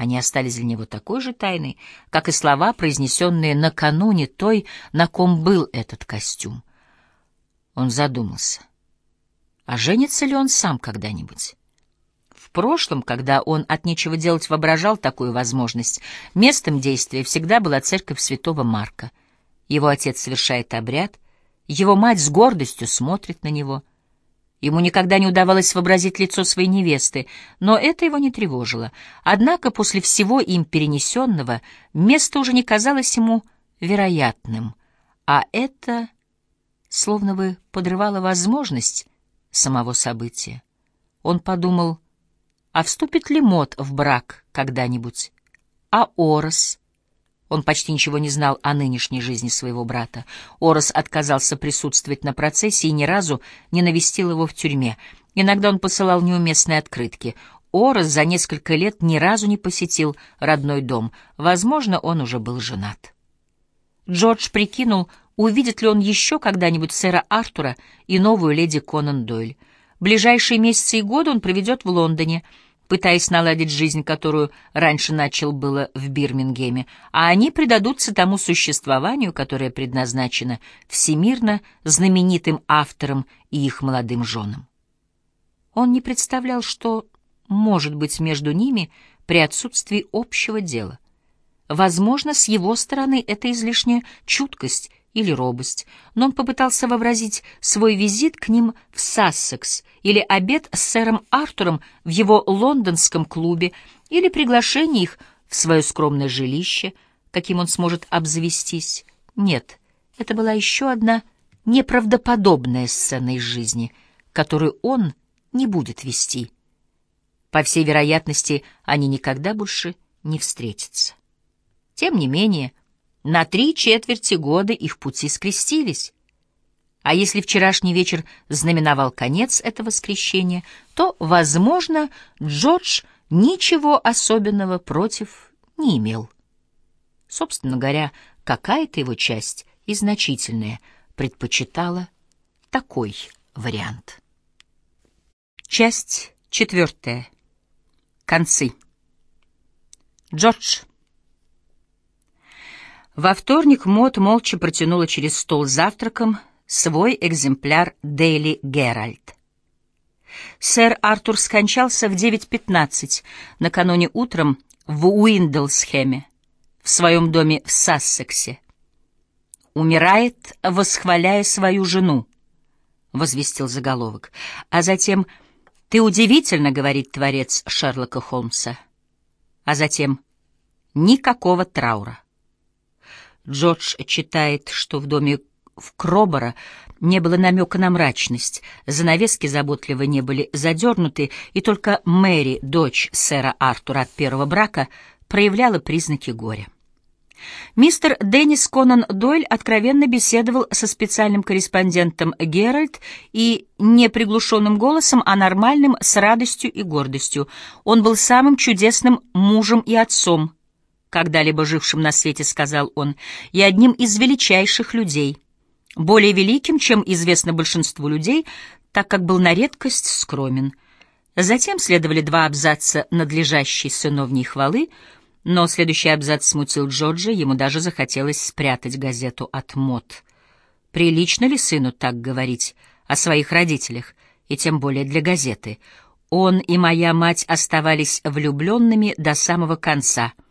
Они остались для него такой же тайной, как и слова, произнесенные накануне той, на ком был этот костюм. Он задумался. А женится ли он сам когда-нибудь? В прошлом, когда он от нечего делать воображал такую возможность, местом действия всегда была церковь святого Марка. Его отец совершает обряд, его мать с гордостью смотрит на него — Ему никогда не удавалось вообразить лицо своей невесты, но это его не тревожило. Однако после всего им перенесенного место уже не казалось ему вероятным, а это словно бы подрывало возможность самого события. Он подумал, а вступит ли Мот в брак когда-нибудь? А Орос? Он почти ничего не знал о нынешней жизни своего брата. Орос отказался присутствовать на процессе и ни разу не навестил его в тюрьме. Иногда он посылал неуместные открытки. Орос за несколько лет ни разу не посетил родной дом. Возможно, он уже был женат. Джордж прикинул, увидит ли он еще когда-нибудь сэра Артура и новую леди Конан Дойль. Ближайшие месяцы и годы он проведет в Лондоне — пытаясь наладить жизнь, которую раньше начал было в Бирмингеме, а они предадутся тому существованию, которое предназначено всемирно знаменитым авторам и их молодым женам. Он не представлял, что может быть между ними при отсутствии общего дела. Возможно, с его стороны это излишняя чуткость или робость, но он попытался вообразить свой визит к ним в Сассекс или обед с сэром Артуром в его лондонском клубе или приглашение их в свое скромное жилище, каким он сможет обзавестись. Нет, это была еще одна неправдоподобная сцена из жизни, которую он не будет вести. По всей вероятности, они никогда больше не встретятся. Тем не менее, на три четверти года их пути скрестились. А если вчерашний вечер знаменовал конец этого скрещения, то, возможно, Джордж ничего особенного против не имел. Собственно говоря, какая-то его часть, и значительная, предпочитала такой вариант. Часть четвертая. Концы. Джордж. Во вторник Мот молча протянула через стол завтраком свой экземпляр «Дейли Геральт». Сэр Артур скончался в 9.15 накануне утром в Уиндлсхеме, в своем доме в Сассексе. «Умирает, восхваляя свою жену», — возвестил заголовок. А затем «Ты удивительно», — говорит творец Шерлока Холмса. А затем «Никакого траура». Джордж читает, что в доме в Кробора не было намека на мрачность, занавески заботливо не были задернуты, и только Мэри, дочь сэра Артура от первого брака, проявляла признаки горя. Мистер Деннис Конан Дойль откровенно беседовал со специальным корреспондентом Геральт и не приглушенным голосом, а нормальным, с радостью и гордостью. Он был самым чудесным мужем и отцом, когда-либо жившим на свете, сказал он, и одним из величайших людей, более великим, чем известно большинству людей, так как был на редкость скромен. Затем следовали два абзаца надлежащей сыновней хвалы, но следующий абзац смутил Джорджа, ему даже захотелось спрятать газету от мод. Прилично ли сыну так говорить о своих родителях, и тем более для газеты? Он и моя мать оставались влюбленными до самого конца —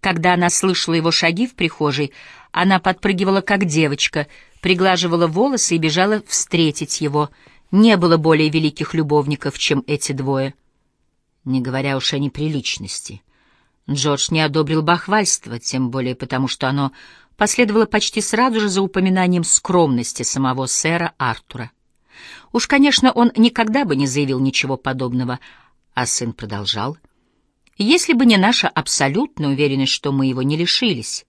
когда она слышала его шаги в прихожей, она подпрыгивала, как девочка, приглаживала волосы и бежала встретить его. Не было более великих любовников, чем эти двое. Не говоря уж о неприличности. Джордж не одобрил бахвальство, тем более потому, что оно последовало почти сразу же за упоминанием скромности самого сэра Артура. Уж, конечно, он никогда бы не заявил ничего подобного, а сын продолжал — если бы не наша абсолютная уверенность, что мы его не лишились.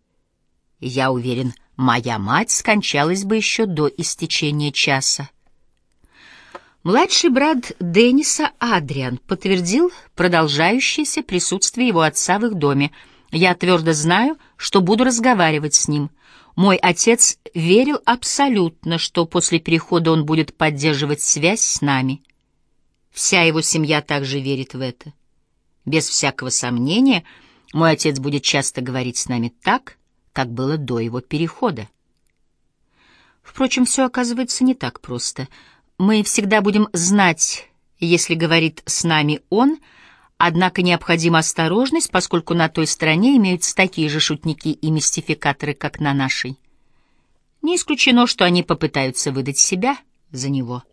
Я уверен, моя мать скончалась бы еще до истечения часа. Младший брат Денниса Адриан подтвердил продолжающееся присутствие его отца в их доме. Я твердо знаю, что буду разговаривать с ним. Мой отец верил абсолютно, что после перехода он будет поддерживать связь с нами. Вся его семья также верит в это. Без всякого сомнения, Мой отец будет часто говорить с нами так, как было до его перехода. Впрочем, все оказывается не так просто. Мы всегда будем знать, если говорит с нами он, однако необходима осторожность, поскольку на той стороне имеются такие же шутники и мистификаторы, как на нашей. Не исключено, что они попытаются выдать себя за него.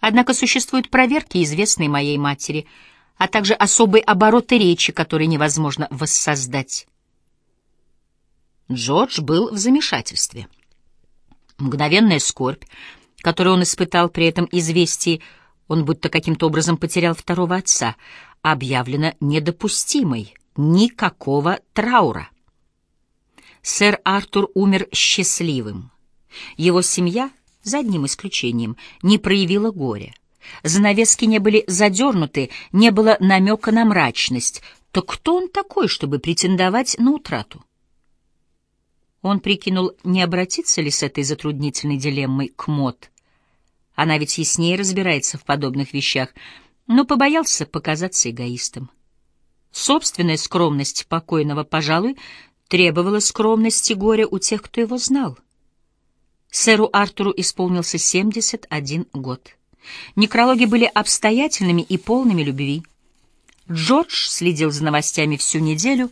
Однако существуют проверки, известные моей матери, а также особые обороты речи, которые невозможно воссоздать. Джордж был в замешательстве. Мгновенная скорбь, которую он испытал при этом известии, он будто каким-то образом потерял второго отца, объявлена недопустимой, никакого траура. Сэр Артур умер счастливым. Его семья, за одним исключением, не проявила горя. Занавески не были задернуты, не было намека на мрачность. То кто он такой, чтобы претендовать на утрату? Он прикинул, не обратиться ли с этой затруднительной дилеммой к Мот. Она ведь яснее разбирается в подобных вещах, но побоялся показаться эгоистом. Собственная скромность покойного, пожалуй, требовала скромности горя у тех, кто его знал. Сэру Артуру исполнился 71 год. Некрологи были обстоятельными и полными любви. Джордж следил за новостями всю неделю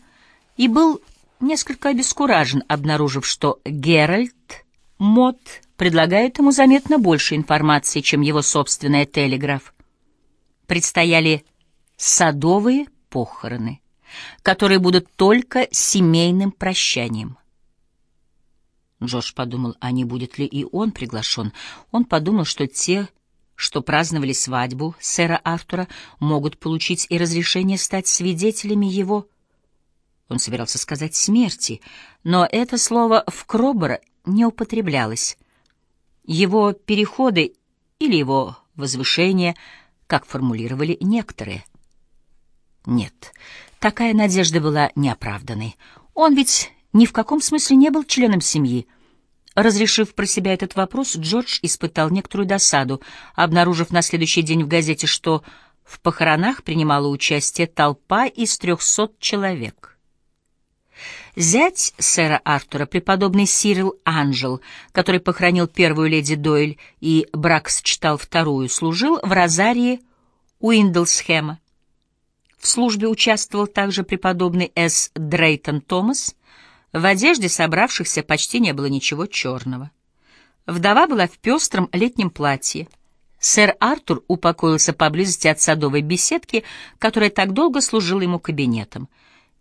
и был несколько обескуражен, обнаружив, что Геральт Мот предлагает ему заметно больше информации, чем его собственная телеграф. Предстояли садовые похороны, которые будут только семейным прощанием. Джордж подумал, а не будет ли и он приглашен. Он подумал, что те, что праздновали свадьбу сэра Артура, могут получить и разрешение стать свидетелями его он собирался сказать «смерти», но это слово в Кробора не употреблялось. Его переходы или его возвышение, как формулировали некоторые. Нет, такая надежда была неоправданной. Он ведь ни в каком смысле не был членом семьи. Разрешив про себя этот вопрос, Джордж испытал некоторую досаду, обнаружив на следующий день в газете, что в похоронах принимала участие толпа из трехсот человек. Зять сэра Артура, преподобный Сирил Анжел, который похоронил первую леди Дойль и брак сочетал вторую, служил в розарии Уиндлсхэма. В службе участвовал также преподобный С. Дрейтон Томас. В одежде собравшихся почти не было ничего черного. Вдова была в пестром летнем платье. Сэр Артур упокоился поблизости от садовой беседки, которая так долго служила ему кабинетом.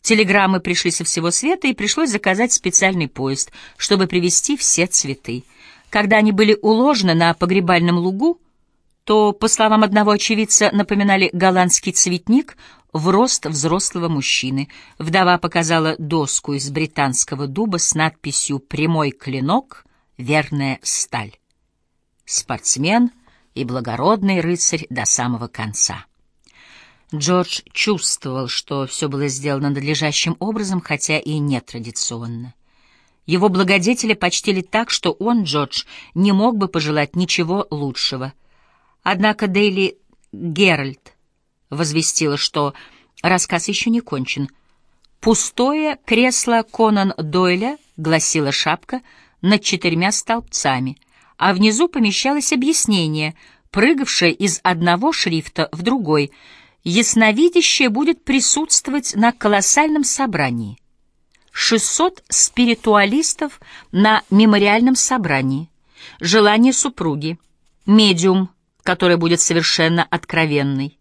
Телеграммы пришли со всего света, и пришлось заказать специальный поезд, чтобы привезти все цветы. Когда они были уложены на погребальном лугу, то, по словам одного очевидца, напоминали голландский цветник в рост взрослого мужчины. Вдова показала доску из британского дуба с надписью «Прямой клинок, верная сталь». Спортсмен и благородный рыцарь до самого конца. Джордж чувствовал, что все было сделано надлежащим образом, хотя и нетрадиционно. Его благодетели почтили так, что он, Джордж, не мог бы пожелать ничего лучшего. Однако Дейли Геральт возвестила, что рассказ еще не кончен. «Пустое кресло Конан Дойля», — гласила шапка, — над четырьмя столбцами, а внизу помещалось объяснение, прыгавшее из одного шрифта в другой — ясновидящее будет присутствовать на колоссальном собрании. 600 спиритуалистов на мемориальном собрании. Желание супруги. Медиум, который будет совершенно откровенный.